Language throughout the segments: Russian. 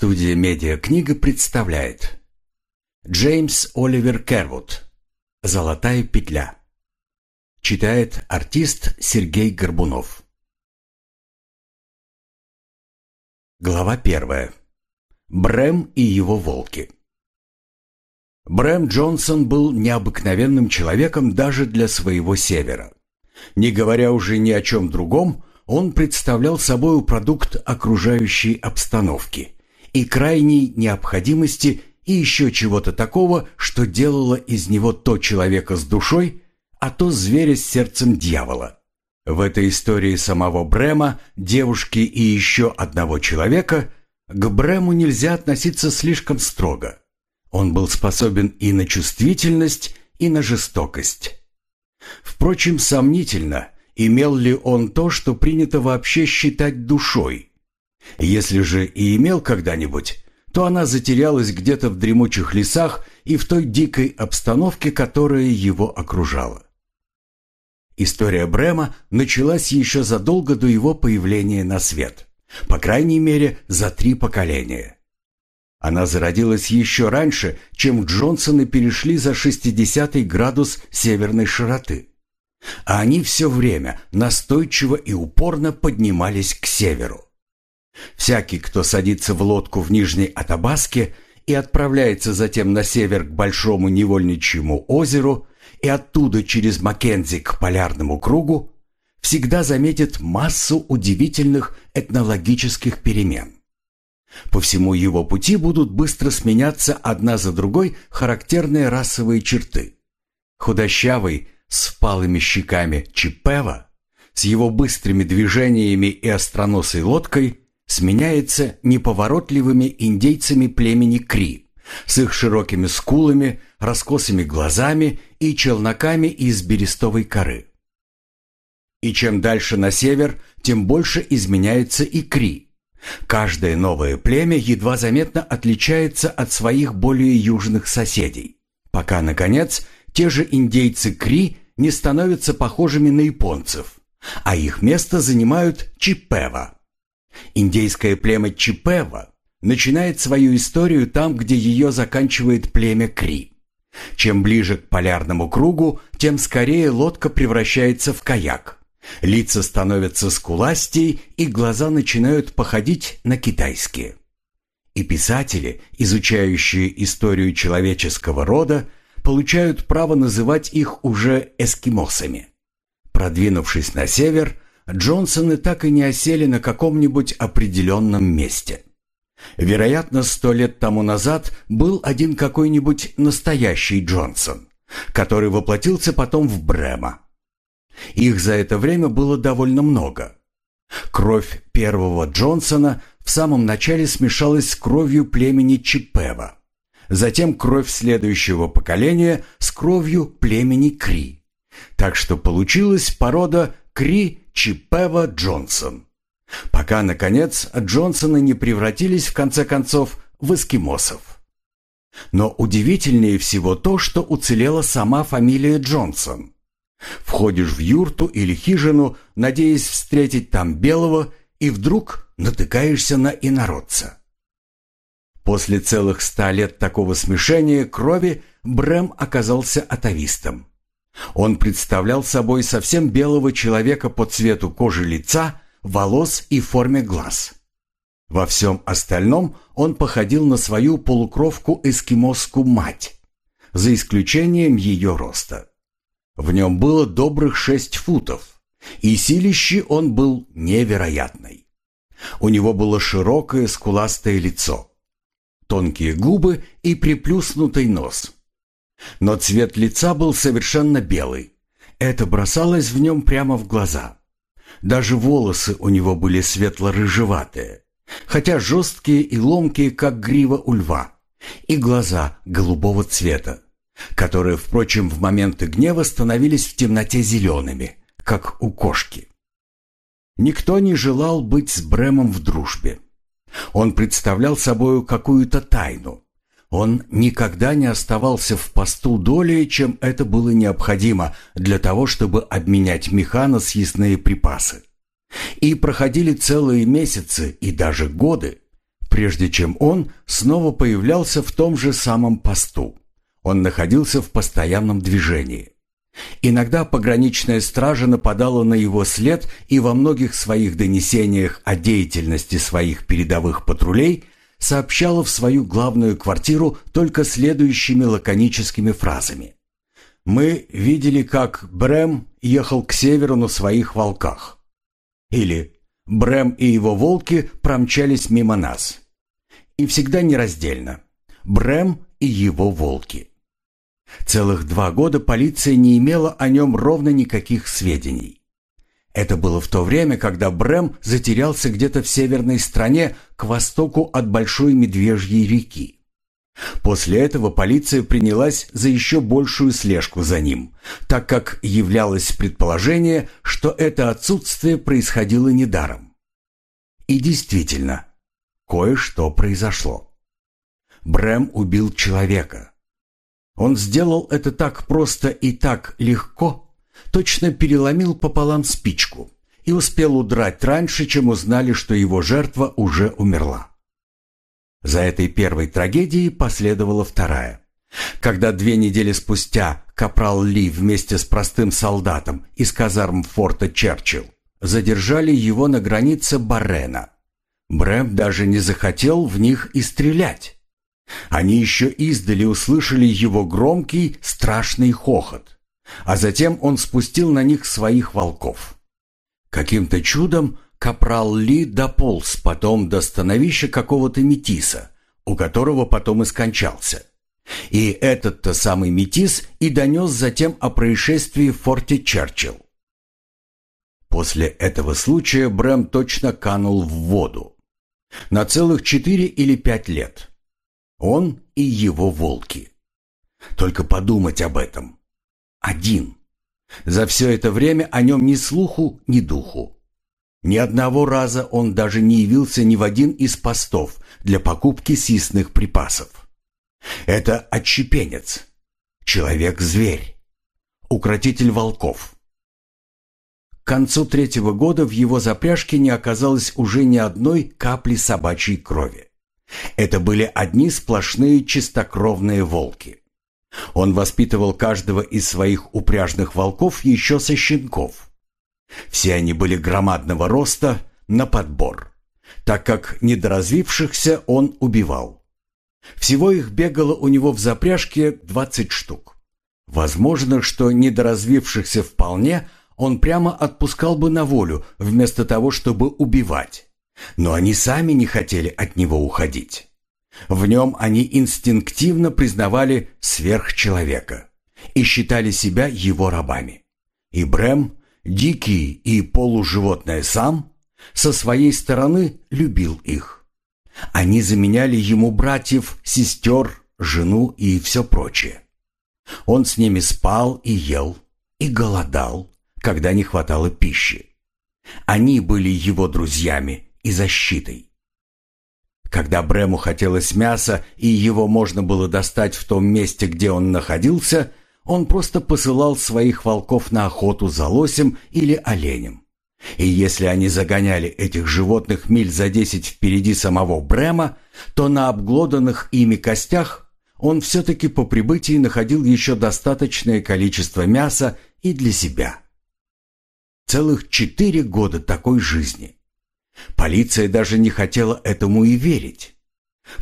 Студия «Медиакнига» представляет. Джеймс Оливер Кервуд. «Золотая петля» Читает артист Сергей Горбунов. Глава первая. Брэм и его волки. Брэм Джонсон был необыкновенным человеком даже для своего севера. Не говоря уже ни о чем другом, он представлял собой продукт окружающей обстановки – и крайней необходимости и еще чего-то такого, что делало из него то человека с душой, а то зверя с сердцем дьявола. В этой истории самого Брема, девушки и еще одного человека к Брему нельзя относиться слишком строго. Он был способен и на чувствительность, и на жестокость. Впрочем, сомнительно, имел ли он то, что принято вообще считать душой – если же и имел когда-нибудь, то она затерялась где-то в дремучих лесах и в той дикой обстановке, которая его окружала. История Брема началась еще задолго до его появления на свет, по крайней мере, за три поколения. Она зародилась еще раньше, чем Джонсоны перешли за 60 градус северной широты. А они все время настойчиво и упорно поднимались к северу. Всякий, кто садится в лодку в Нижней Атабаске и отправляется затем на север к Большому Невольничьему озеру и оттуда через Маккензи к Полярному кругу, всегда заметит массу удивительных этнологических перемен. По всему его пути будут быстро сменяться одна за другой характерные расовые черты. Худощавый, с впалыми щеками Чипева, с его быстрыми движениями и остроносой лодкой сменяется неповоротливыми индейцами племени Кри с их широкими скулами, раскосыми глазами и челноками из берестовой коры. И чем дальше на север, тем больше изменяется и Кри. Каждое новое племя едва заметно отличается от своих более южных соседей, пока, наконец, те же индейцы Кри не становятся похожими на японцев, а их место занимают Чипева – Индейское племя Чипева начинает свою историю там, где ее заканчивает племя Кри. Чем ближе к полярному кругу, тем скорее лодка превращается в каяк. Лица становятся скуластей, и глаза начинают походить на китайские. И писатели, изучающие историю человеческого рода, получают право называть их уже эскимосами. Продвинувшись на север, Джонсоны так и не осели на каком-нибудь определенном месте. Вероятно, сто лет тому назад был один какой-нибудь настоящий Джонсон, который воплотился потом в Брема. Их за это время было довольно много. Кровь первого Джонсона в самом начале смешалась с кровью племени Чипева, затем кровь следующего поколения с кровью племени Кри. Так что получилась порода Кри Чипева Джонсон. Пока, наконец, Джонсоны не превратились, в конце концов, в эскимосов. Но удивительнее всего то, что уцелела сама фамилия Джонсон. Входишь в юрту или хижину, надеясь встретить там белого, и вдруг натыкаешься на инородца. После целых ста лет такого смешения крови Брэм оказался атовистом. Он представлял собой совсем белого человека по цвету кожи лица, волос и форме глаз. Во всем остальном он походил на свою полукровку эскимосскую мать, за исключением ее роста. В нем было добрых шесть футов, и силищи он был невероятный. У него было широкое скуластое лицо, тонкие губы и приплюснутый нос – но цвет лица был совершенно белый. Это бросалось в нем прямо в глаза. Даже волосы у него были светло-рыжеватые, хотя жесткие и ломкие, как грива у льва, и глаза голубого цвета, которые, впрочем, в моменты гнева становились в темноте зелеными, как у кошки. Никто не желал быть с Бремом в дружбе. Он представлял собою какую-то тайну, он никогда не оставался в посту долей, чем это было необходимо для того, чтобы обменять меха на съестные припасы. И проходили целые месяцы и даже годы, прежде чем он снова появлялся в том же самом посту. Он находился в постоянном движении. Иногда пограничная стража нападала на его след и во многих своих донесениях о деятельности своих передовых патрулей сообщала в свою главную квартиру только следующими лаконическими фразами. «Мы видели, как Брэм ехал к северу на своих волках». Или «Брэм и его волки промчались мимо нас». И всегда нераздельно. Брэм и его волки. Целых два года полиция не имела о нем ровно никаких сведений. Это было в то время, когда Брэм затерялся где-то в северной стране к востоку от Большой Медвежьей реки. После этого полиция принялась за еще большую слежку за ним, так как являлось предположение, что это отсутствие происходило недаром. И действительно, кое-что произошло. Брэм убил человека, он сделал это так просто и так легко, точно переломил пополам спичку и успел удрать раньше, чем узнали, что его жертва уже умерла. За этой первой трагедией последовала вторая. Когда две недели спустя капрал Ли вместе с простым солдатом из казарм форта Черчилл задержали его на границе Баррена, Брэм даже не захотел в них и стрелять. Они еще издали услышали его громкий, страшный хохот, а затем он спустил на них своих волков. Каким-то чудом капрал Ли дополз потом до становища какого-то метиса, у которого потом и скончался. И этот-то самый метис и донес затем о происшествии в форте Черчилл. После этого случая Брэм точно канул в воду. На целых четыре или пять лет. Он и его волки. Только подумать об этом. Один. За все это время о нем ни слуху, ни духу. Ни одного раза он даже не явился ни в один из постов для покупки съестных припасов. Это отщепенец, человек-зверь, укротитель волков. К концу третьего года в его запряжке не оказалось уже ни одной капли собачьей крови. Это были одни сплошные чистокровные волки. Он воспитывал каждого из своих упряжных волков еще со щенков. Все они были громадного роста на подбор, так как недоразвившихся он убивал. Всего их бегало у него в запряжке 20 штук. Возможно, что недоразвившихся вполне он прямо отпускал бы на волю, вместо того, чтобы убивать. Но они сами не хотели от него уходить. В нем они инстинктивно признавали сверхчеловека и считали себя его рабами. И Брэм, дикий и полуживотное сам, со своей стороны любил их. Они заменяли ему братьев, сестер, жену и все прочее. Он с ними спал и ел, и голодал, когда не хватало пищи. Они были его друзьями и защитой. Когда Брему хотелось мяса, и его можно было достать в том месте, где он находился, он просто посылал своих волков на охоту за лосем или оленем. И если они загоняли этих животных миль за десять впереди самого Брема, то на обглоданных ими костях он все-таки по прибытии находил еще достаточное количество мяса и для себя. Целых четыре года такой жизни – Полиция даже не хотела этому и верить.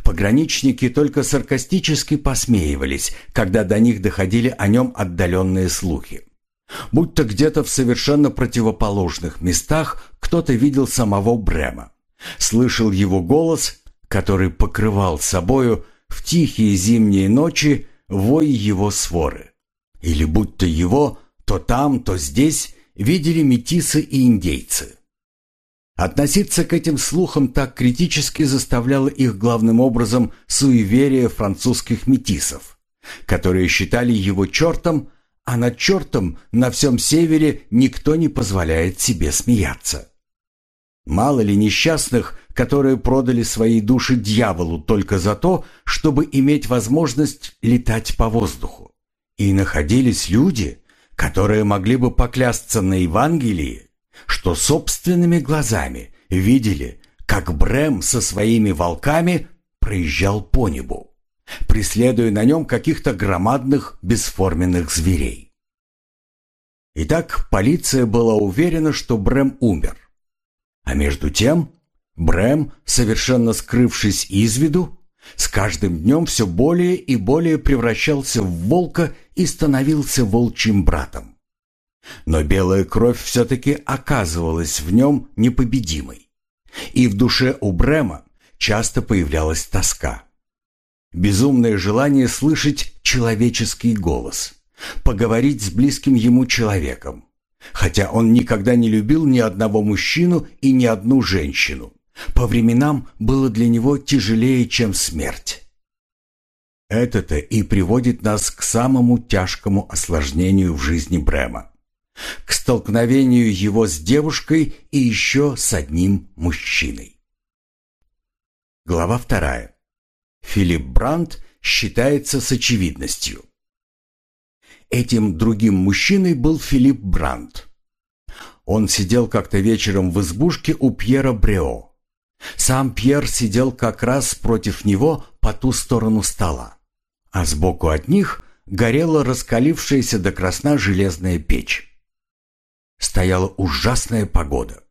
Пограничники только саркастически посмеивались, когда до них доходили о нем отдаленные слухи. Будто где-то в совершенно противоположных местах кто-то видел самого Брема, слышал его голос, который покрывал собою в тихие зимние ночи вой его своры. Или будто его то там, то здесь видели метисы и индейцы. Относиться к этим слухам так критически заставляло их главным образом суеверие французских метисов, которые считали его чертом, а над чертом на всем севере никто не позволяет себе смеяться. Мало ли несчастных, которые продали свои души дьяволу только за то, чтобы иметь возможность летать по воздуху. И находились люди, которые могли бы поклясться на Евангелии, что собственными глазами видели, как Брэм со своими волками проезжал по небу, преследуя на нем каких-то громадных бесформенных зверей. Итак, полиция была уверена, что Брэм умер. А между тем, Брэм, совершенно скрывшись из виду, с каждым днем все более и более превращался в волка и становился волчьим братом. Но белая кровь все-таки оказывалась в нем непобедимой. И в душе у Брема часто появлялась тоска. Безумное желание слышать человеческий голос, поговорить с близким ему человеком. Хотя он никогда не любил ни одного мужчину и ни одну женщину. По временам было для него тяжелее, чем смерть. Это-то и приводит нас к самому тяжкому осложнению в жизни Брема. К столкновению его с девушкой и еще с одним мужчиной. Глава вторая. Филипп Брандт считается с очевидностью. Этим другим мужчиной был Филипп Брандт. Он сидел как-то вечером в избушке у Пьера Брео. Сам Пьер сидел как раз против него по ту сторону стола, а сбоку от них горела раскалившаяся до красна железная печь. Стояла ужасная погода.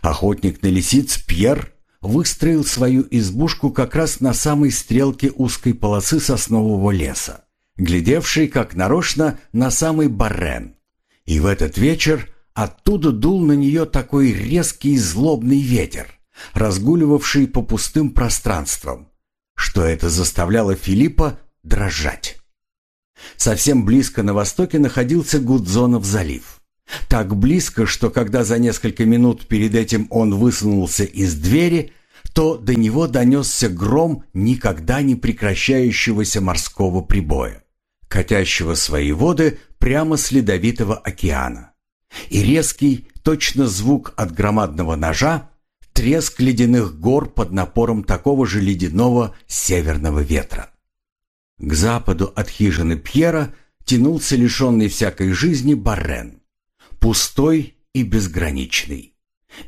Охотник на лисиц Пьер выстроил свою избушку как раз на самой стрелке узкой полосы соснового леса, глядевшей как нарочно на самый баррен. И в этот вечер оттуда дул на нее такой резкий и злобный ветер, разгуливавший по пустым пространствам, что это заставляло Филиппа дрожать. Совсем близко на востоке находился Гудзонов залив. Так близко, что когда за несколько минут перед этим он высунулся из двери, то до него донесся гром никогда не прекращающегося морского прибоя, катящего свои воды прямо с ледовитого океана. И резкий, точно звук от громадного ножа, треск ледяных гор под напором такого же ледяного северного ветра. К западу от хижины Пьера тянулся лишенный всякой жизни Баррен, пустой и безграничный,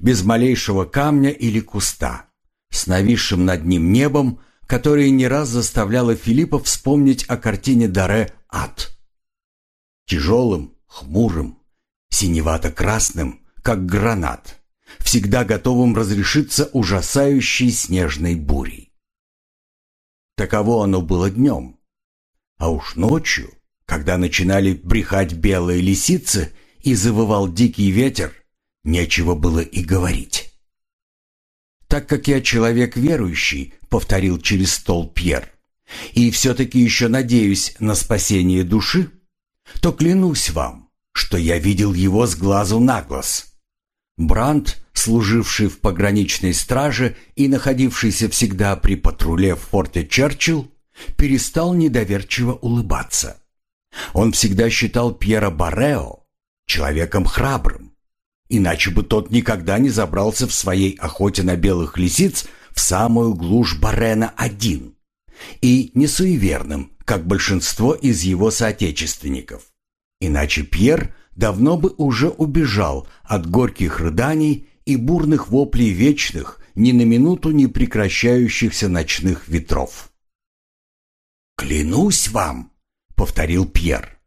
без малейшего камня или куста, с нависшим над ним небом, которое не раз заставляло Филиппа вспомнить о картине Даре «Ад». Тяжелым, хмурым, синевато-красным, как гранат, всегда готовым разрешиться ужасающей снежной бурей. Таково оно было днем. А уж ночью, когда начинали брехать белые лисицы и завывал дикий ветер, нечего было и говорить. «Так как я человек верующий», — повторил через стол Пьер, «и все-таки еще надеюсь на спасение души, то клянусь вам, что я видел его с глазу на глаз». Брандт служивший в пограничной страже и находившийся всегда при патруле в форте Черчилл, перестал недоверчиво улыбаться. Он всегда считал Пьера Баррео человеком храбрым, иначе бы тот никогда не забрался в своей охоте на белых лисиц в самую глушь Барена один, и не суеверным, как большинство из его соотечественников. Иначе Пьер давно бы уже убежал от горьких рыданий и бурных воплей вечных, ни на минуту не прекращающихся ночных ветров. «Клянусь вам!» — повторил Пьер.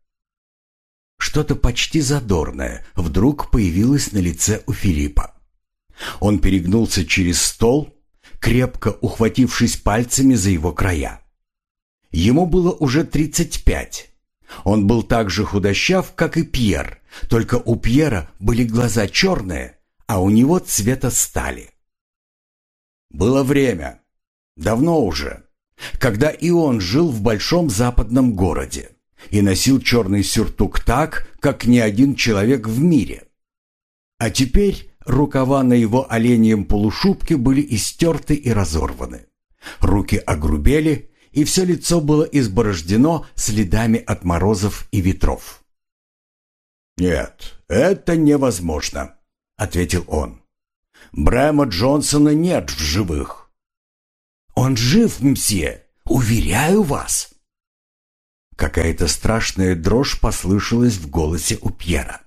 Что-то почти задорное вдруг появилось на лице у Филиппа. Он перегнулся через стол, крепко ухватившись пальцами за его края. Ему было уже тридцать пять. Он был так же худощав, как и Пьер, только у Пьера были глаза черные, а у него цвета стали. Было время, давно уже, когда и он жил в большом западном городе и носил черный сюртук так, как ни один человек в мире. А теперь рукава на его оленьем полушубке были истерты и разорваны. Руки огрубели, и все лицо было изборождено следами от морозов и ветров. «Нет, это невозможно», ответил он. Брэма Джонсона нет в живых. Он жив, мсье, уверяю вас. Какая-то страшная дрожь послышалась в голосе у Пьера.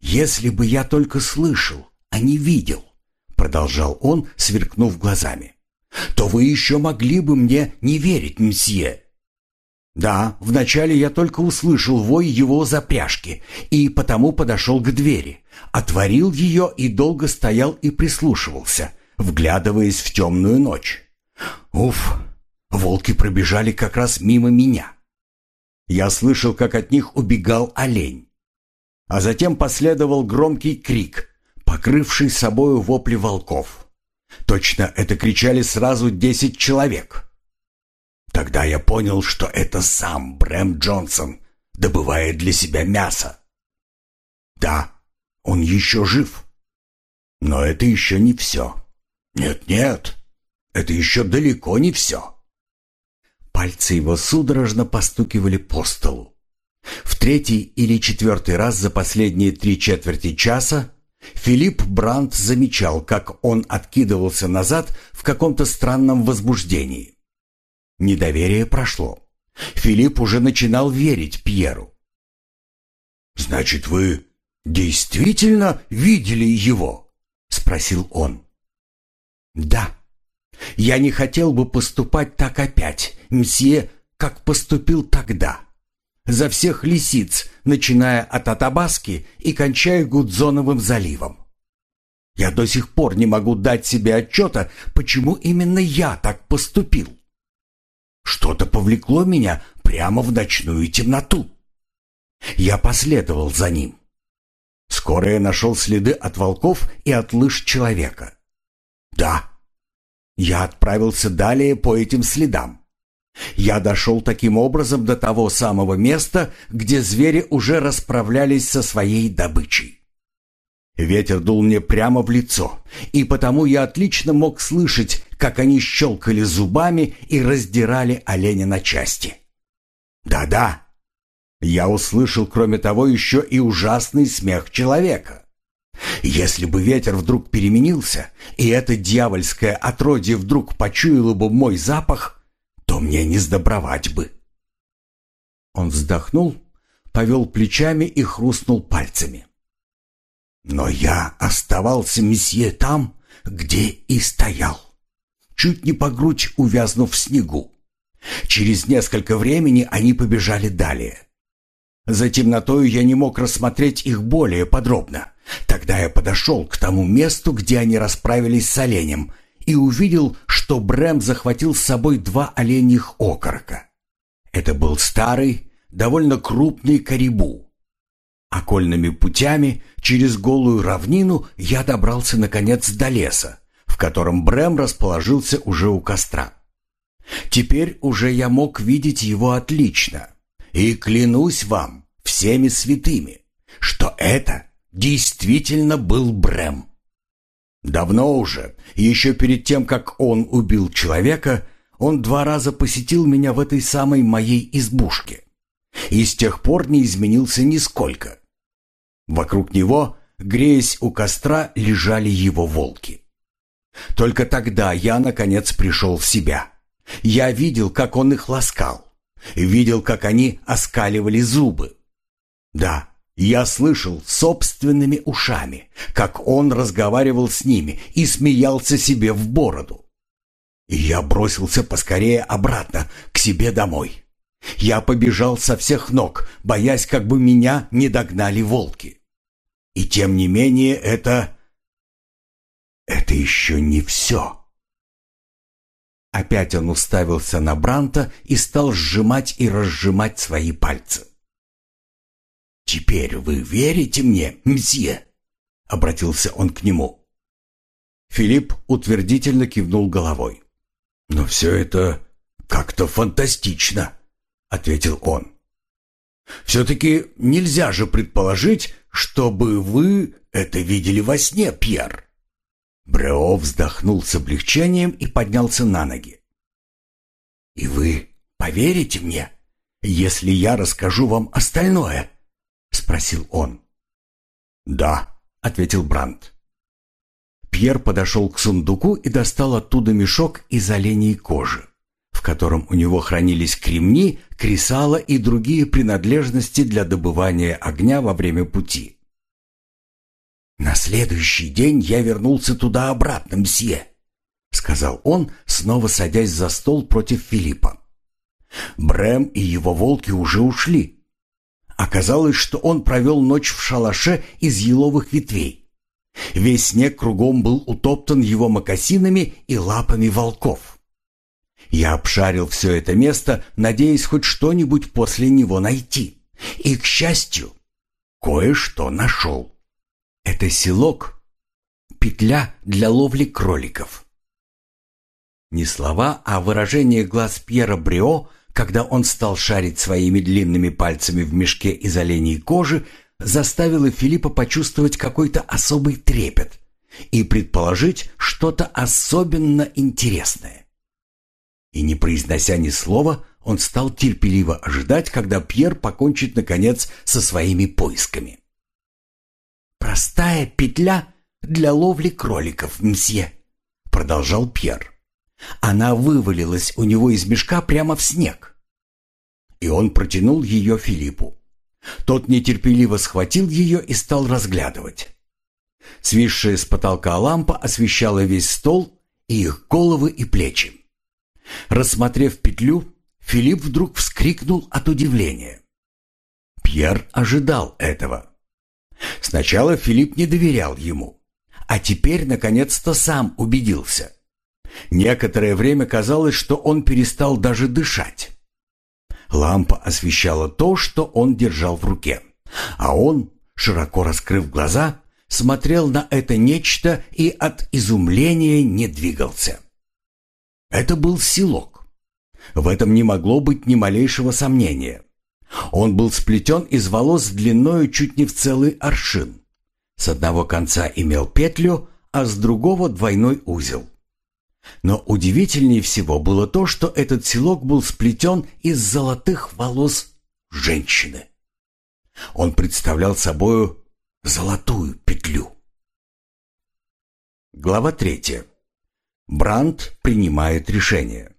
«Если бы я только слышал, а не видел», — продолжал он, сверкнув глазами, то вы еще могли бы мне не верить, мсье. Да, вначале я только услышал вой его запряжки и потому подошел к двери, отворил ее и долго стоял и прислушивался, вглядываясь в темную ночь. Уф, волки пробежали как раз мимо меня. Я слышал, как от них убегал олень. А затем последовал громкий крик, покрывший собою вопли волков. Точно это кричали сразу десять человек. Тогда я понял, что это сам Брэм Джонсон добывает для себя мясо. Да, он еще жив. Но это еще не все. Нет-нет, это еще далеко не все. Пальцы его судорожно постукивали по столу. В третий или четвертый раз за последние три четверти часа Филипп Брандт замечал, как он откидывался назад в каком-то странном возбуждении. Недоверие прошло. Филипп уже начинал верить Пьеру. «Значит, вы действительно видели его?» — спросил он. «Да. Я не хотел бы поступать так опять, мсье, как поступил тогда. За всех лисиц, начиная от Атабаски и кончая Гудзоновым заливом. Я до сих пор не могу дать себе отчета, почему именно я так поступил. Что-то повлекло меня прямо в ночную темноту. Я последовал за ним. Скоро я нашел следы от волков и от лыж человека. Да, я отправился далее по этим следам. Я дошел таким образом до того самого места, где звери уже расправлялись со своей добычей. Ветер дул мне прямо в лицо, и потому я отлично мог слышать, как они щелкали зубами и раздирали оленя на части. Да-да, я услышал, кроме того, еще и ужасный смех человека. Если бы ветер вдруг переменился, и это дьявольское отродье вдруг почуяло бы мой запах, то мне не сдобровать бы. Он вздохнул, повел плечами и хрустнул пальцами. Но я оставался, месье, там, где и стоял, чуть не по грудь увязнув в снегу. Через несколько времени они побежали далее. За темнотою я не мог рассмотреть их более подробно. Тогда я подошел к тому месту, где они расправились с оленем, и увидел, что Брэм захватил с собой два оленьих окорока. Это был старый, довольно крупный карибу, Окольными путями через голую равнину я добрался наконец до леса, в котором Брэм расположился уже у костра. Теперь уже я мог видеть его отлично. И клянусь вам, всеми святыми, что это действительно был Брэм. Давно уже, еще перед тем, как он убил человека, он два раза посетил меня в этой самой моей избушке. И с тех пор не изменился нисколько. Вокруг него, греясь у костра, лежали его волки. Только тогда я, наконец, пришел в себя. Я видел, как он их ласкал. Видел, как они оскаливали зубы. Да, я слышал собственными ушами, как он разговаривал с ними и смеялся себе в бороду. И я бросился поскорее обратно, к себе домой. Я побежал со всех ног, боясь, как бы меня не догнали волки. И тем не менее это... Это еще не все. Опять он уставился на Бранта и стал сжимать и разжимать свои пальцы. «Теперь вы верите мне, мсье?» — обратился он к нему. Филипп утвердительно кивнул головой. «Но все это как-то фантастично», — ответил он. «Все-таки нельзя же предположить, чтобы вы это видели во сне, Пьер». Брео вздохнул с облегчением и поднялся на ноги. «И вы поверите мне, если я расскажу вам остальное?» — спросил он. «Да», — ответил Брандт. Пьер подошел к сундуку и достал оттуда мешок из оленей кожи в котором у него хранились кремни, кресала и другие принадлежности для добывания огня во время пути. «На следующий день я вернулся туда-обратно, мсье», — сказал он, снова садясь за стол против Филиппа. Брэм и его волки уже ушли. Оказалось, что он провел ночь в шалаше из еловых ветвей. Весь снег кругом был утоптан его мокасинами и лапами волков. Я обшарил все это место, надеясь хоть что-нибудь после него найти. И, к счастью, кое-что нашел. Это селок, петля для ловли кроликов. Не слова, а выражение глаз Пьера Брио, когда он стал шарить своими длинными пальцами в мешке из оленей кожи, заставило Филиппа почувствовать какой-то особый трепет и предположить что-то особенно интересное. И не произнося ни слова, он стал терпеливо ожидать, когда Пьер покончит, наконец, со своими поисками. «Простая петля для ловли кроликов, мсье», — продолжал Пьер. Она вывалилась у него из мешка прямо в снег. И он протянул ее Филиппу. Тот нетерпеливо схватил ее и стал разглядывать. Свисшая с потолка лампа освещала весь стол и их головы и плечи. Рассмотрев петлю, Филипп вдруг вскрикнул от удивления. Пьер ожидал этого. Сначала Филипп не доверял ему, а теперь, наконец-то, сам убедился. Некоторое время казалось, что он перестал даже дышать. Лампа освещала то, что он держал в руке, а он, широко раскрыв глаза, смотрел на это нечто и от изумления не двигался. Это был селок. В этом не могло быть ни малейшего сомнения. Он был сплетен из волос длиною чуть не в целый аршин. С одного конца имел петлю, а с другого двойной узел. Но удивительнее всего было то, что этот селок был сплетен из золотых волос женщины. Он представлял собою золотую петлю. Глава третья. Бранд принимает решение.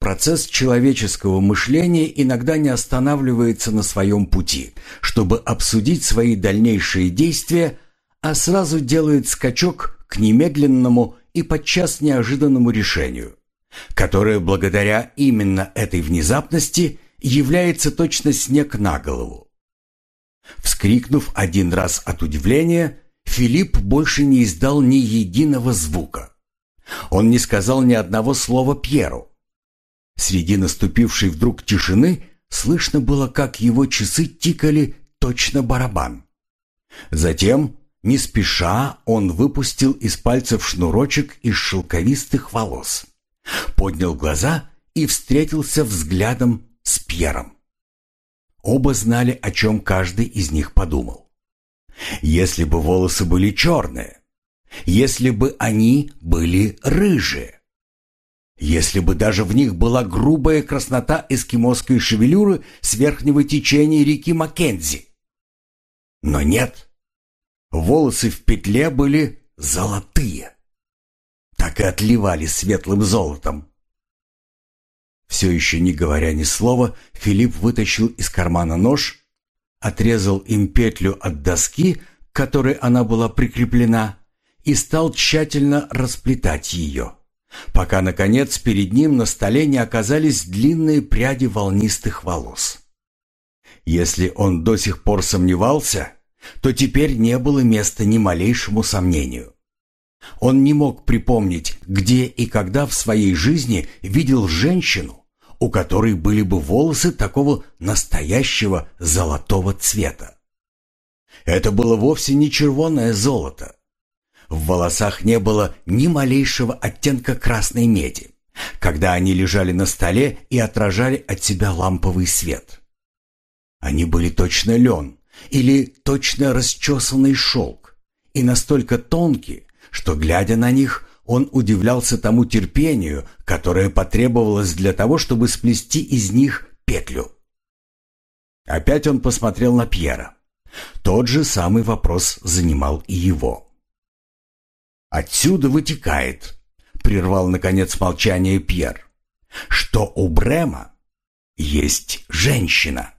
Процесс человеческого мышления иногда не останавливается на своем пути, чтобы обсудить свои дальнейшие действия, а сразу делает скачок к немедленному и подчас неожиданному решению, которое благодаря именно этой внезапности является точно снег на голову. Вскрикнув один раз от удивления, Филипп больше не издал ни единого звука. Он не сказал ни одного слова Пьеру, Среди наступившей вдруг тишины слышно было, как его часы тикали точно барабан. Затем, не спеша, он выпустил из пальцев шнурочек из шелковистых волос, поднял глаза и встретился взглядом с Пьером. Оба знали, о чем каждый из них подумал. Если бы волосы были черные, если бы они были рыжие, если бы даже в них была грубая краснота эскимосской шевелюры с верхнего течения реки Маккензи. Но нет. Волосы в петле были золотые. Так и отливали светлым золотом. Все еще не говоря ни слова, Филипп вытащил из кармана нож, отрезал им петлю от доски, к которой она была прикреплена, и стал тщательно расплетать ее пока, наконец, перед ним на столе не оказались длинные пряди волнистых волос. Если он до сих пор сомневался, то теперь не было места ни малейшему сомнению. Он не мог припомнить, где и когда в своей жизни видел женщину, у которой были бы волосы такого настоящего золотого цвета. Это было вовсе не червонное золото, в волосах не было ни малейшего оттенка красной меди, когда они лежали на столе и отражали от себя ламповый свет. Они были точно лен или точно расчесанный шелк и настолько тонкие, что, глядя на них, он удивлялся тому терпению, которое потребовалось для того, чтобы сплести из них петлю. Опять он посмотрел на Пьера. Тот же самый вопрос занимал и его. Отсюда вытекает, прервал наконец молчание Пьер, что у Брема есть женщина.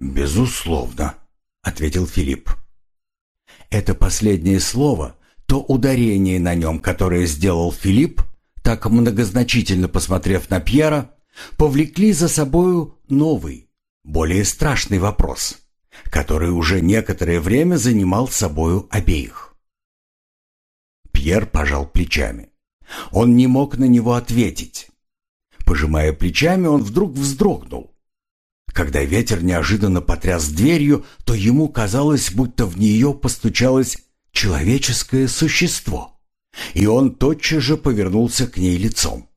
Безусловно, — ответил Филипп. Это последнее слово, то ударение на нем, которое сделал Филипп, так многозначительно посмотрев на Пьера, повлекли за собою новый, более страшный вопрос, который уже некоторое время занимал собою обеих. Пьер пожал плечами. Он не мог на него ответить. Пожимая плечами, он вдруг вздрогнул. Когда ветер неожиданно потряс дверью, то ему казалось, будто в нее постучалось человеческое существо, и он тотчас же повернулся к ней лицом.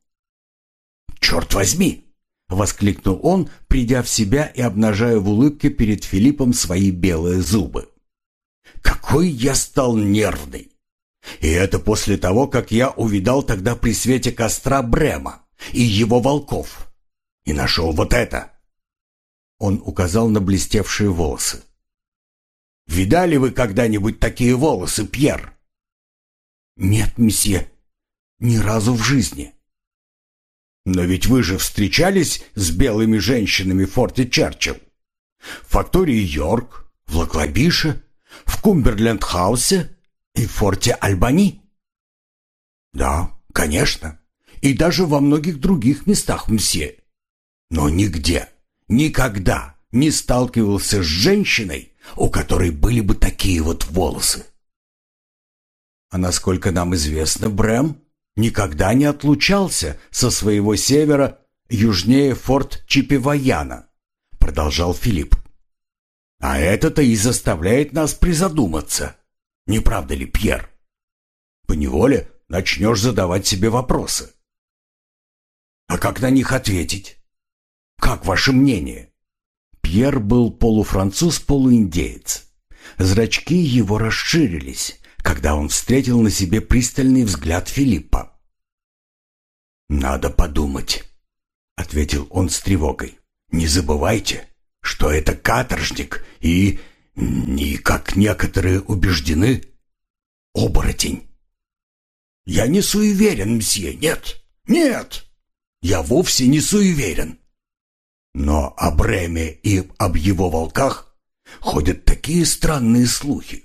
«Черт возьми!» — воскликнул он, придя в себя и обнажая в улыбке перед Филиппом свои белые зубы. «Какой я стал нервный! И это после того, как я увидал тогда при свете костра Брема и его волков. И нашел вот это!» Он указал на блестевшие волосы. «Видали вы когда-нибудь такие волосы, Пьер?» «Нет, месье, ни разу в жизни». «Но ведь вы же встречались с белыми женщинами в форте Черчилл? В фактории Йорк, в Лак-ла-Бише, в Кумберленд-хаусе и в форте Альбани?» «Да, конечно, и даже во многих других местах, мсье. Но нигде, никогда не сталкивался с женщиной, у которой были бы такие вот волосы. А насколько нам известно, Брэм никогда не отлучался со своего севера южнее форт Чипеваяна, продолжал Филипп. А это-то и заставляет нас призадуматься. Не правда ли, Пьер? Поневоле начнешь задавать себе вопросы. А как на них ответить? Как ваше мнение? Пьер был полуфранцуз-полуиндеец. Зрачки его расширились, когда он встретил на себе пристальный взгляд Филиппа. «Надо подумать», — ответил он с тревогой. «Не забывайте, что это каторжник и, не как некоторые убеждены, оборотень». «Я не суеверен, мсье, нет, нет, я вовсе не суеверен. Но о Бреме и об его волках ходят такие странные слухи,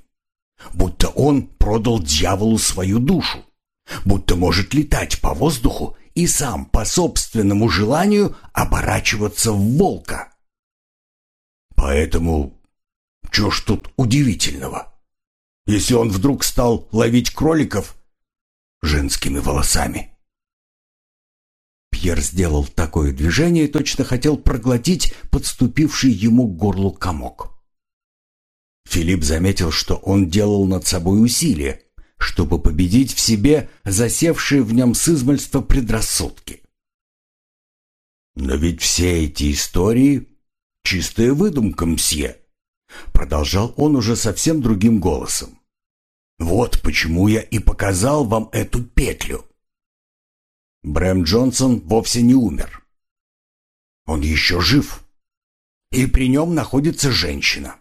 будто он продал дьяволу свою душу, будто может летать по воздуху и сам по собственному желанию оборачиваться в волка. Поэтому что ж тут удивительного, если он вдруг стал ловить кроликов женскими волосами? Пьер сделал такое движение, точно хотел проглотить подступивший ему к горлу комок. Филипп заметил, что он делал над собой усилие, чтобы победить в себе засевшие в нем сызмальство предрассудки. «Но ведь все эти истории — чистая выдумка, мсье», — продолжал он уже совсем другим голосом. «Вот почему я и показал вам эту петлю. Брэм Джонсон вовсе не умер. Он еще жив. И при нем находится женщина.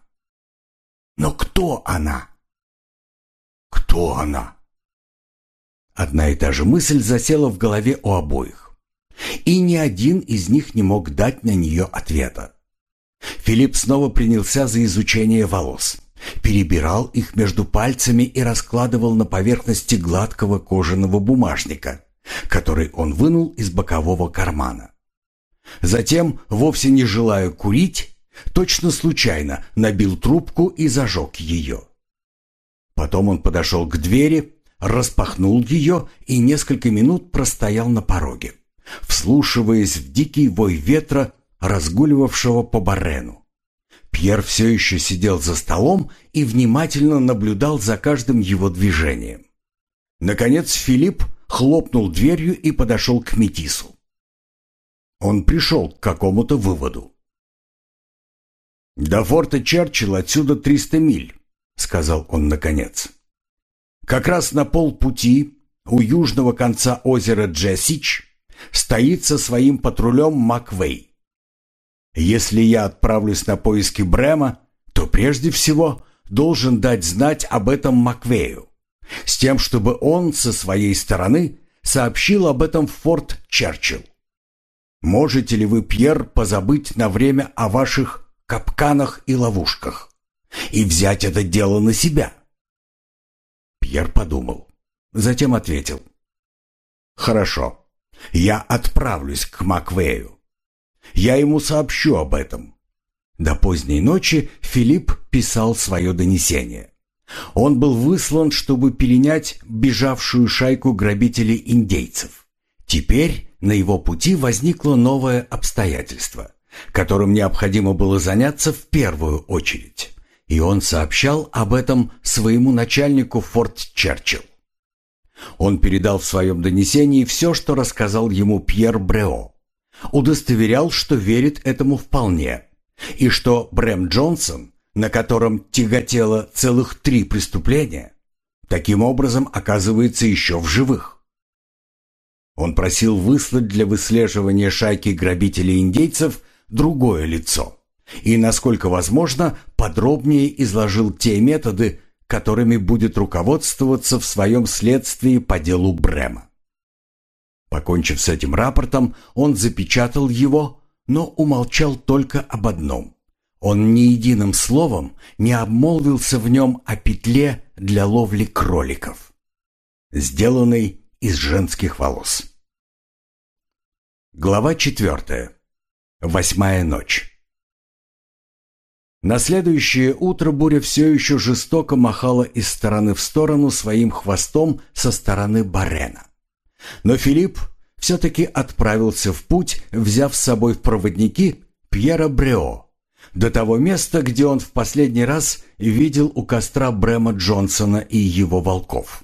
Но кто она? Кто она? Одна и та же мысль засела в голове у обоих. И ни один из них не мог дать на нее ответа. Филипп снова принялся за изучение волос. Перебирал их между пальцами и раскладывал на поверхности гладкого кожаного бумажника, который он вынул из бокового кармана. Затем, вовсе не желая курить, точно случайно набил трубку и зажег ее. Потом он подошел к двери, распахнул ее и несколько минут простоял на пороге, вслушиваясь в дикий вой ветра, разгуливавшего по барену. Пьер все еще сидел за столом и внимательно наблюдал за каждым его движением. Наконец Филипп хлопнул дверью и подошел к Метису. Он пришел к какому-то выводу. «До форта Черчилл отсюда 300 миль», — сказал он наконец. «Как раз на полпути у южного конца озера Джессич стоит со своим патрулем Маквей. Если я отправлюсь на поиски Брема, то прежде всего должен дать знать об этом Маквею с тем, чтобы он со своей стороны сообщил об этом в форт Черчилл. Можете ли вы, Пьер, позабыть на время о ваших капканах и ловушках? и взять это дело на себя. Пьер подумал, затем ответил. «Хорошо, я отправлюсь к Маквею. Я ему сообщу об этом». До поздней ночи Филипп писал свое донесение. Он был выслан, чтобы перенять бежавшую шайку грабителей-индейцев. Теперь на его пути возникло новое обстоятельство, которым необходимо было заняться в первую очередь. И он сообщал об этом своему начальнику Форт Черчилл. Он передал в своем донесении все, что рассказал ему Пьер Брео. Удостоверял, что верит этому вполне, и что Брэм Джонсон, на котором тяготело целых три преступления, таким образом оказывается еще в живых. Он просил выслать для выслеживания шайки грабителей-индейцев другое лицо и, насколько возможно, подробнее изложил те методы, которыми будет руководствоваться в своем следствии по делу Брема. Покончив с этим рапортом, он запечатал его, но умолчал только об одном. Он ни единым словом не обмолвился в нем о петле для ловли кроликов, сделанной из женских волос. Глава четвертая. Восьмая ночь. На следующее утро буря все еще жестоко махала из стороны в сторону своим хвостом со стороны Барена. Но Филипп все-таки отправился в путь, взяв с собой в проводники Пьера Брео, до того места, где он в последний раз видел у костра Брема Джонсона и его волков.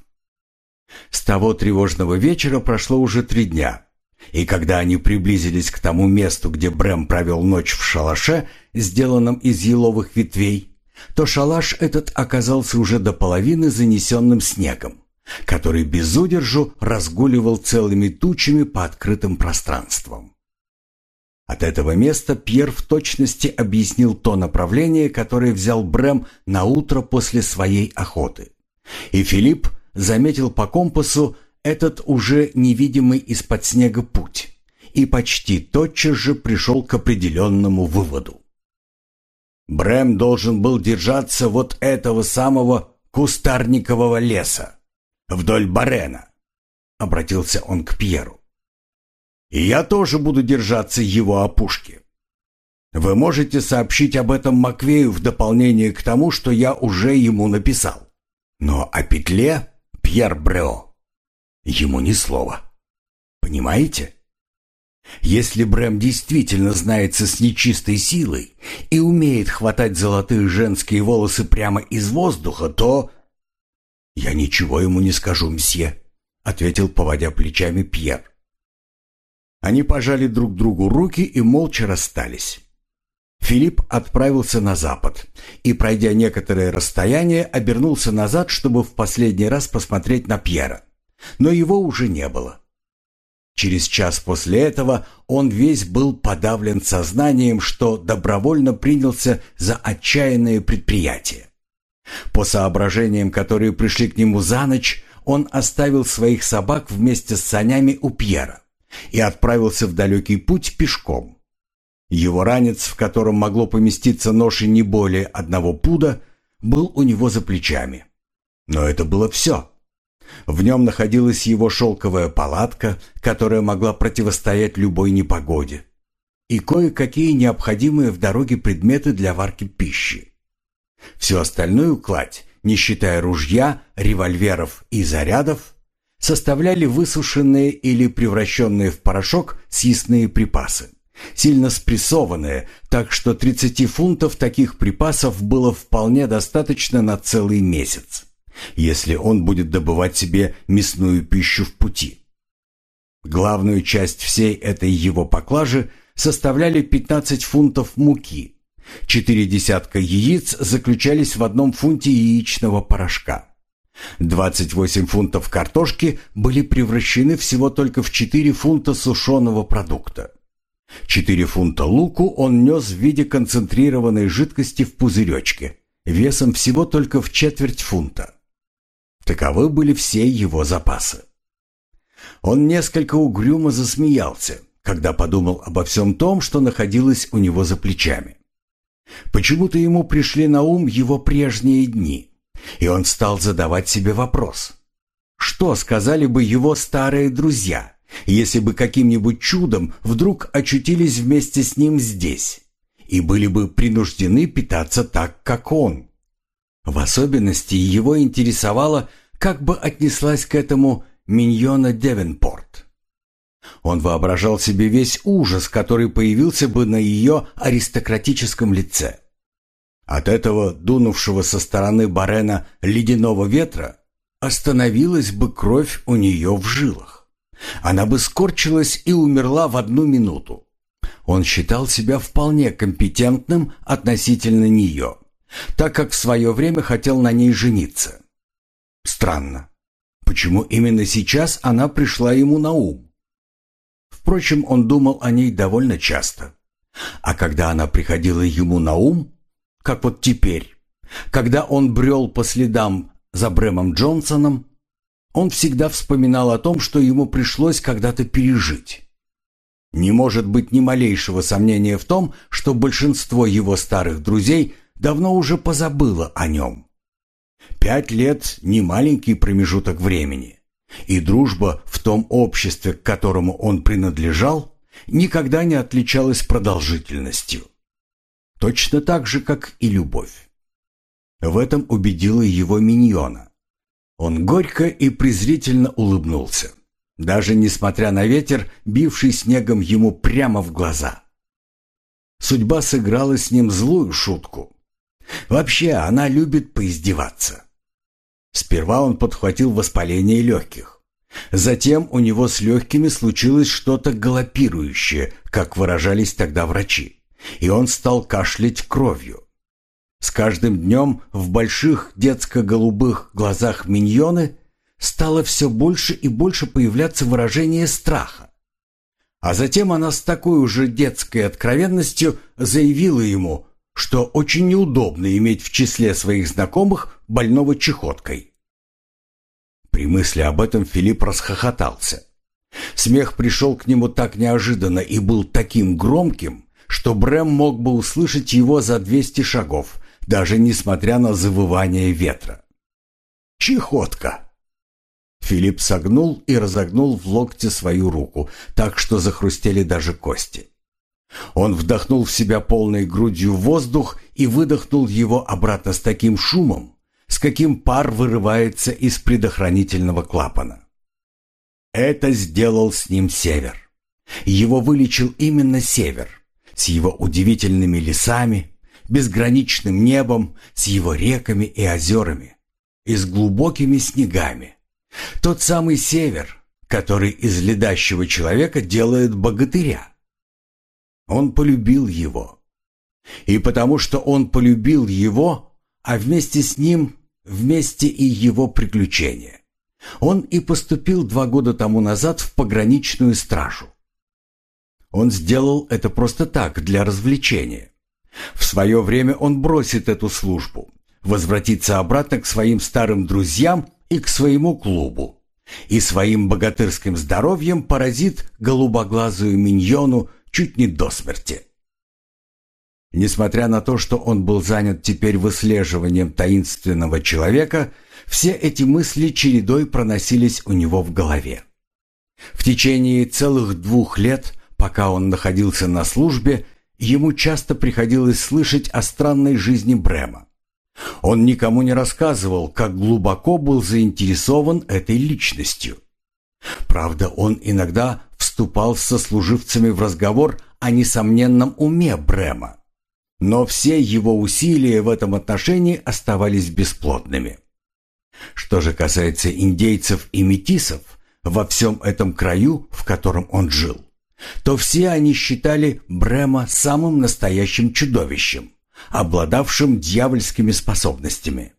С того тревожного вечера прошло уже три дня, и когда они приблизились к тому месту, где Брэм провел ночь в шалаше, сделанном из еловых ветвей, то шалаш этот оказался уже до половины занесенным снегом, который без удержу разгуливал целыми тучами по открытым пространствам. От этого места Пьер в точности объяснил то направление, которое взял Брэм на утро после своей охоты. И Филипп заметил по компасу этот уже невидимый из-под снега путь и почти тотчас же пришел к определенному выводу. Брэм должен был держаться вот этого самого кустарникового леса вдоль Барена, обратился он к Пьеру. И я тоже буду держаться его опушки. Вы можете сообщить об этом Маквею в дополнение к тому, что я уже ему написал. Но о петле Пьер Брео Ему ни слова. Понимаете? Если Брэм действительно знается с нечистой силой и умеет хватать золотые женские волосы прямо из воздуха, то... «Я ничего ему не скажу, мсье», — ответил, поводя плечами Пьер. Они пожали друг другу руки и молча расстались. Филипп отправился на запад и, пройдя некоторое расстояние, обернулся назад, чтобы в последний раз посмотреть на Пьера но его уже не было. Через час после этого он весь был подавлен сознанием, что добровольно принялся за отчаянное предприятие. По соображениям, которые пришли к нему за ночь, он оставил своих собак вместе с санями у Пьера и отправился в далекий путь пешком. Его ранец, в котором могло поместиться ноши не более одного пуда, был у него за плечами. Но это было все. В нем находилась его шелковая палатка, которая могла противостоять любой непогоде, и кое-какие необходимые в дороге предметы для варки пищи. Всю остальную кладь, не считая ружья, револьверов и зарядов, составляли высушенные или превращенные в порошок съестные припасы, сильно спрессованные, так что 30 фунтов таких припасов было вполне достаточно на целый месяц если он будет добывать себе мясную пищу в пути. Главную часть всей этой его поклажи составляли 15 фунтов муки. Четыре десятка яиц заключались в одном фунте яичного порошка. 28 фунтов картошки были превращены всего только в 4 фунта сушеного продукта. 4 фунта луку он нес в виде концентрированной жидкости в пузыречке, весом всего только в четверть фунта. Таковы были все его запасы. Он несколько угрюмо засмеялся, когда подумал обо всем том, что находилось у него за плечами. Почему-то ему пришли на ум его прежние дни, и он стал задавать себе вопрос. Что сказали бы его старые друзья, если бы каким-нибудь чудом вдруг очутились вместе с ним здесь и были бы принуждены питаться так, как он? В особенности его интересовало, как бы отнеслась к этому Миньона Девенпорт. Он воображал себе весь ужас, который появился бы на ее аристократическом лице. От этого дунувшего со стороны Барена ледяного ветра остановилась бы кровь у нее в жилах. Она бы скорчилась и умерла в одну минуту. Он считал себя вполне компетентным относительно нее, так как в свое время хотел на ней жениться. Странно, почему именно сейчас она пришла ему на ум? Впрочем, он думал о ней довольно часто. А когда она приходила ему на ум, как вот теперь, когда он брел по следам за Брэмом Джонсоном, он всегда вспоминал о том, что ему пришлось когда-то пережить. Не может быть ни малейшего сомнения в том, что большинство его старых друзей давно уже позабыло о нем. Пять лет – не маленький промежуток времени, и дружба в том обществе, к которому он принадлежал, никогда не отличалась продолжительностью. Точно так же, как и любовь. В этом убедила его миньона. Он горько и презрительно улыбнулся, даже несмотря на ветер, бивший снегом ему прямо в глаза. Судьба сыграла с ним злую шутку. Вообще, она любит поиздеваться. Сперва он подхватил воспаление легких. Затем у него с легкими случилось что-то галопирующее, как выражались тогда врачи, и он стал кашлять кровью. С каждым днем в больших детско-голубых глазах миньоны стало все больше и больше появляться выражение страха. А затем она с такой уже детской откровенностью заявила ему, что очень неудобно иметь в числе своих знакомых больного чехоткой. При мысли об этом Филипп расхохотался. Смех пришел к нему так неожиданно и был таким громким, что Брэм мог бы услышать его за двести шагов, даже несмотря на завывание ветра. «Чехотка!» Филипп согнул и разогнул в локте свою руку, так что захрустели даже кости. Он вдохнул в себя полной грудью воздух и выдохнул его обратно с таким шумом, с каким пар вырывается из предохранительного клапана. Это сделал с ним север. Его вылечил именно север, с его удивительными лесами, безграничным небом, с его реками и озерами, и с глубокими снегами. Тот самый север, который из ледащего человека делает богатыря. Он полюбил его. И потому что он полюбил его, а вместе с ним вместе и его приключения. Он и поступил два года тому назад в пограничную стражу. Он сделал это просто так, для развлечения. В свое время он бросит эту службу, возвратится обратно к своим старым друзьям и к своему клубу. И своим богатырским здоровьем поразит голубоглазую миньону чуть не до смерти. Несмотря на то, что он был занят теперь выслеживанием таинственного человека, все эти мысли чередой проносились у него в голове. В течение целых двух лет, пока он находился на службе, ему часто приходилось слышать о странной жизни Брема. Он никому не рассказывал, как глубоко был заинтересован этой личностью. Правда, он иногда вступал со служивцами в разговор о несомненном уме Брема. Но все его усилия в этом отношении оставались бесплодными. Что же касается индейцев и метисов, во всем этом краю, в котором он жил, то все они считали Брема самым настоящим чудовищем, обладавшим дьявольскими способностями.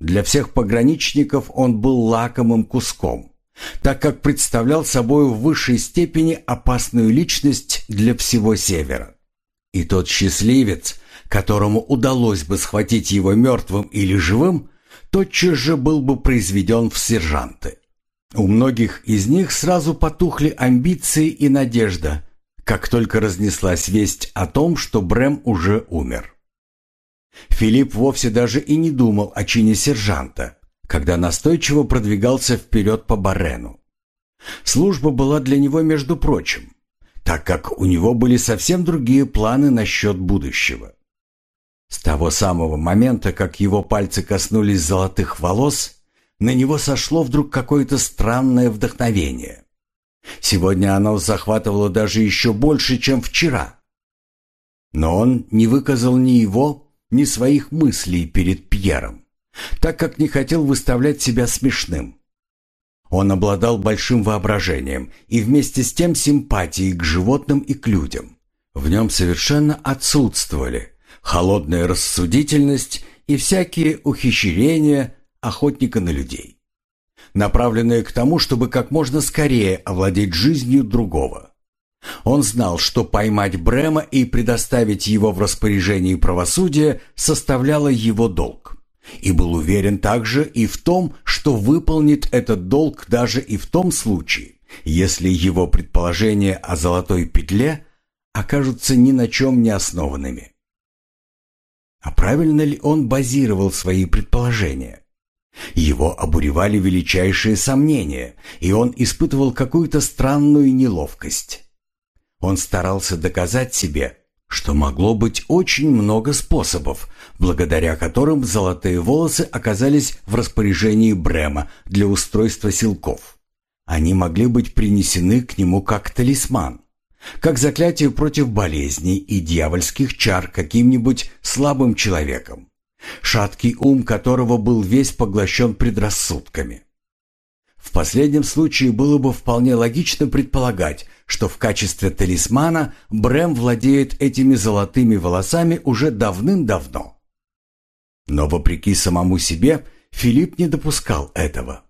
Для всех пограничников он был лакомым куском, так как представлял собой в высшей степени опасную личность для всего Севера. И тот счастливец, которому удалось бы схватить его мертвым или живым, тотчас же был бы произведен в сержанты. У многих из них сразу потухли амбиции и надежда, как только разнеслась весть о том, что Брэм уже умер. Филипп вовсе даже и не думал о чине сержанта, когда настойчиво продвигался вперед по Барену. Служба была для него между прочим, так как у него были совсем другие планы насчет будущего. С того самого момента, как его пальцы коснулись золотых волос, на него сошло вдруг какое-то странное вдохновение. Сегодня оно захватывало даже еще больше, чем вчера. Но он не выказал ни его, ни своих мыслей перед Пьером, так как не хотел выставлять себя смешным. Он обладал большим воображением и вместе с тем симпатией к животным и к людям. В нем совершенно отсутствовали холодная рассудительность и всякие ухищрения охотника на людей, направленные к тому, чтобы как можно скорее овладеть жизнью другого. Он знал, что поймать Брема и предоставить его в распоряжении правосудия составляло его долг и был уверен также и в том, что выполнит этот долг даже и в том случае, если его предположения о золотой петле окажутся ни на чем не основанными. А правильно ли он базировал свои предположения? Его обуревали величайшие сомнения, и он испытывал какую-то странную неловкость. Он старался доказать себе, что могло быть очень много способов, благодаря которым золотые волосы оказались в распоряжении Брема для устройства силков. Они могли быть принесены к нему как талисман, как заклятие против болезней и дьявольских чар каким-нибудь слабым человеком, шаткий ум которого был весь поглощен предрассудками. В последнем случае было бы вполне логично предполагать, что в качестве талисмана Брэм владеет этими золотыми волосами уже давным-давно. Но вопреки самому себе, Филипп не допускал этого.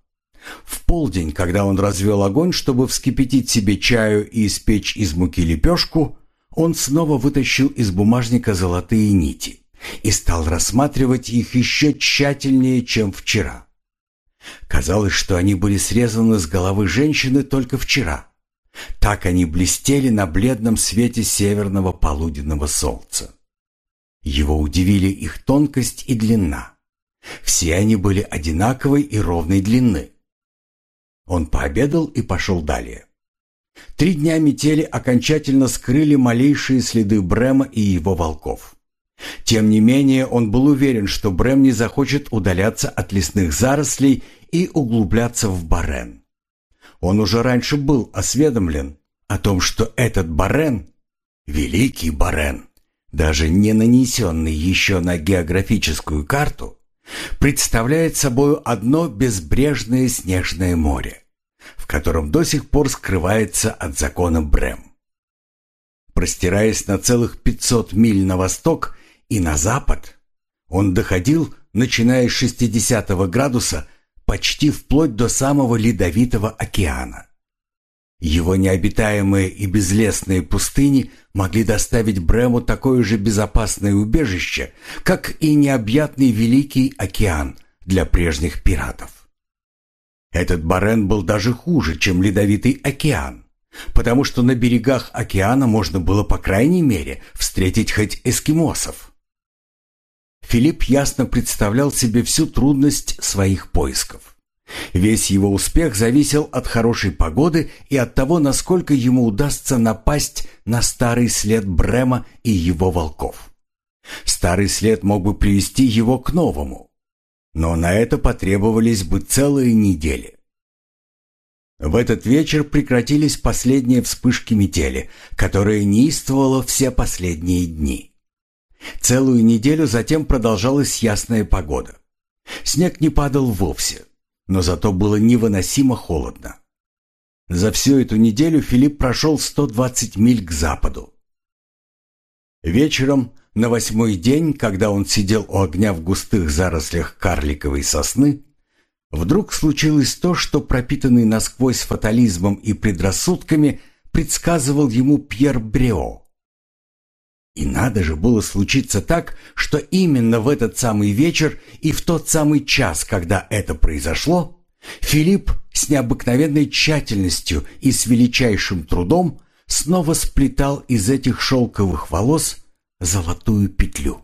В полдень, когда он развел огонь, чтобы вскипятить себе чаю и испечь из муки лепешку, он снова вытащил из бумажника золотые нити и стал рассматривать их еще тщательнее, чем вчера. Казалось, что они были срезаны с головы женщины только вчера. Так они блестели на бледном свете северного полуденного солнца. Его удивили их тонкость и длина. Все они были одинаковой и ровной длины. Он пообедал и пошел далее. Три дня метели окончательно скрыли малейшие следы Брема и его волков. Тем не менее, он был уверен, что Брэм не захочет удаляться от лесных зарослей и углубляться в Барен. Он уже раньше был осведомлен о том, что этот Барен, великий Барен, даже не нанесенный еще на географическую карту, представляет собой одно безбрежное снежное море, в котором до сих пор скрывается от закона Брэм. Простираясь на целых 500 миль на восток и на запад, он доходил, начиная с 60 градуса, почти вплоть до самого ледовитого океана. Его необитаемые и безлесные пустыни могли доставить Брему такое же безопасное убежище, как и необъятный Великий океан для прежних пиратов. Этот Барен был даже хуже, чем Ледовитый океан, потому что на берегах океана можно было, по крайней мере, встретить хоть эскимосов. Филипп ясно представлял себе всю трудность своих поисков. Весь его успех зависел от хорошей погоды и от того, насколько ему удастся напасть на старый след Брема и его волков. Старый след мог бы привести его к новому, но на это потребовались бы целые недели. В этот вечер прекратились последние вспышки метели, которая неистовала все последние дни. Целую неделю затем продолжалась ясная погода. Снег не падал вовсе, но зато было невыносимо холодно. За всю эту неделю Филипп прошел 120 миль к западу. Вечером, на восьмой день, когда он сидел у огня в густых зарослях карликовой сосны, вдруг случилось то, что пропитанный насквозь фатализмом и предрассудками предсказывал ему Пьер Брео. И надо же было случиться так, что именно в этот самый вечер и в тот самый час, когда это произошло, Филипп с необыкновенной тщательностью и с величайшим трудом снова сплетал из этих шелковых волос золотую петлю.